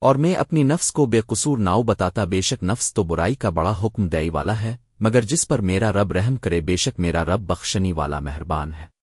اور میں اپنی نفس کو بے قصور ناؤ بتاتا بے شک نفس تو برائی کا بڑا حکم دئی والا ہے، مگر جس پر میرا رب رحم کرے بے شک میرا رب بخشنی والا مہربان ہے۔